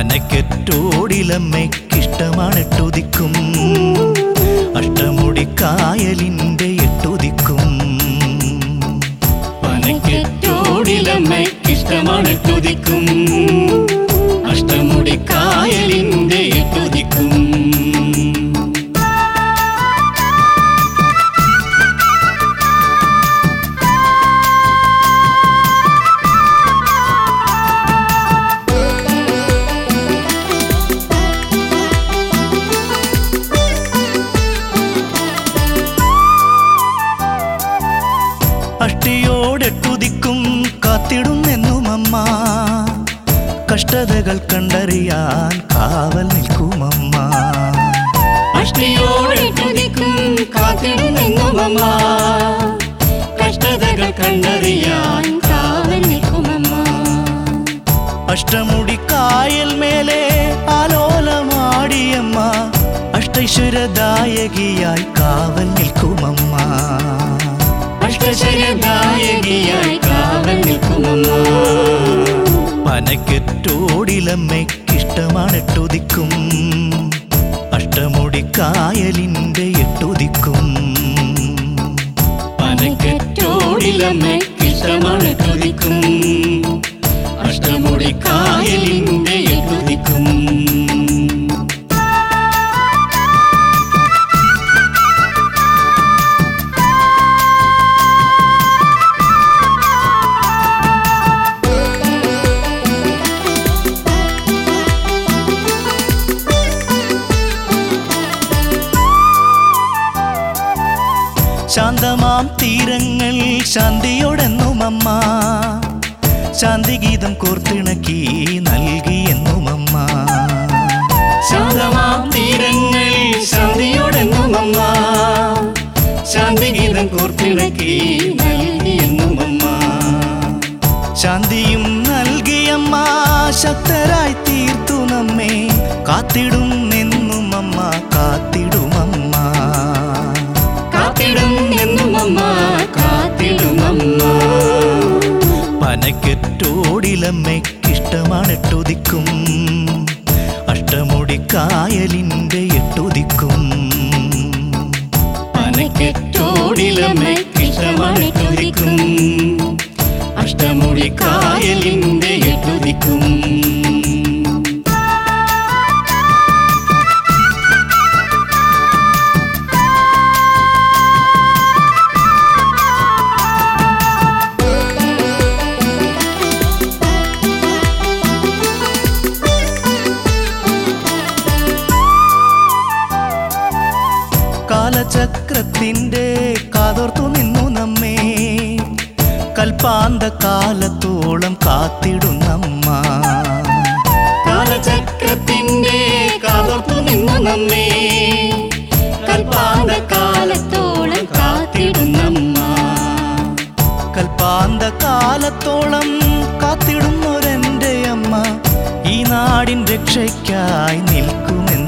പനക്കെറ്റോടിലമ്മയ്ക്കിഷ്ടമാണ് എട്ടുദിക്കും. അഷ്ടമുടി കായലിന്റെ എട്ടുദിക്കും. പനക്കെറ്റോടിലമ്മയ്ക്കിഷ്ടമാണ് തുതിക്കും കഷ്ടതകൾ കണ്ടറിയാൻ കാവൽ നിൽക്കുമമ്മ. കാത്തിടുന്നെന്നുമമ്മ കഷ്ടതകൾ കണ്ടറിയാൻ കാവൽ നിൽക്കുമമ്മ. അഷ്ടമുടി കായൽ മേലെ ആലോലമാടിയമ്മ. അഷ്ടൈശ്വരദായകിയായി കാവൽ നിൽക്കുമമ്മ. അഷ്ടശരദായകിയായി പനക്കെറ്റോടിലമ്മയ്ക്കിഷ്ടമാണ് എട്ടുദിക്കും. അഷ്ടമുടി കായലിന്റെ എട്ടൊതിക്കും പനക്കെറ്റോടിലമ്മയ്ക്കിഷ്ടമാണ് തുതിക്കും ശാന്തമാം തീരങ്ങൾ ശാന്തിയോടെന്നുമമ്മ. ശാന്തിഗീതം കോർത്തിണക്കി നൽകിയെന്നുമമ്മ. ശാന്തമാം തീരങ്ങൾ ശാന്തിയോടെന്നുമമ്മ. ശാന്തിഗീതം കോർത്തിണക്കി നൽകിയെന്നുമമ്മ. ശാന്തിയും നൽകിയമ്മ ശക്തരായി തീർത്തു നമ്മെ. കാത്തിടും പനക്കെറ്റോടിലമ്മയ്ക്കിഷ്ടമാണ് എട്ടുദിക്കും അഷ്ടമുടി കായലിന്റെ എട്ടുദിക്കും പനക്കെറ്റോടിലമ്മയ്ക്കിഷ്ടമാണ് തുതിക്കും അഷ്ടമുടി കായലിന്റെ എട്ടുതിക്കും കാലചക്രത്തിന്റെ കാതോർത്തു നിന്നു നമ്മേ. കൽപ്പാന്ത കാലത്തോളം കാത്തിടുന്നമ്മ. കാലചക്രത്തിന്റെ കാതോർത്തു നിന്നു നമ്മേ. കൽപ്പാന്ത കാലത്തോളം കാത്തിടുന്നമ്മ. കൽപ്പാന്ത കാലത്തോളം കാത്തിടുന്നൊരെന്റെ അമ്മ. ഈ നാടിൻ രക്ഷയ്ക്കായി നിൽക്കുമെന്നും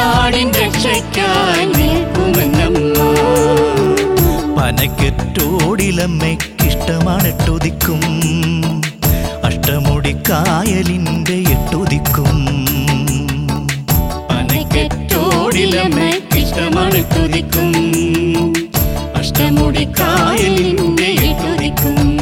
നാടിൻ രക്ഷയ്ക്കാൻ നിൽക്കുമെന്നമ്മ. പനക്കെറ്റോടിലമ്മയ്ക്കിഷ്ടമാണ് എട്ടുദിക്കും. അഷ്ടമുടി കായലിന്റെ എട്ടുദിക്കും. പനക്കെട്ടോടിലമ്മയ്ക്കിഷ്ടമാണ് തുതിക്കും അഷ്ടമുടി കായലിന്റെ എട്ടുതിക്കും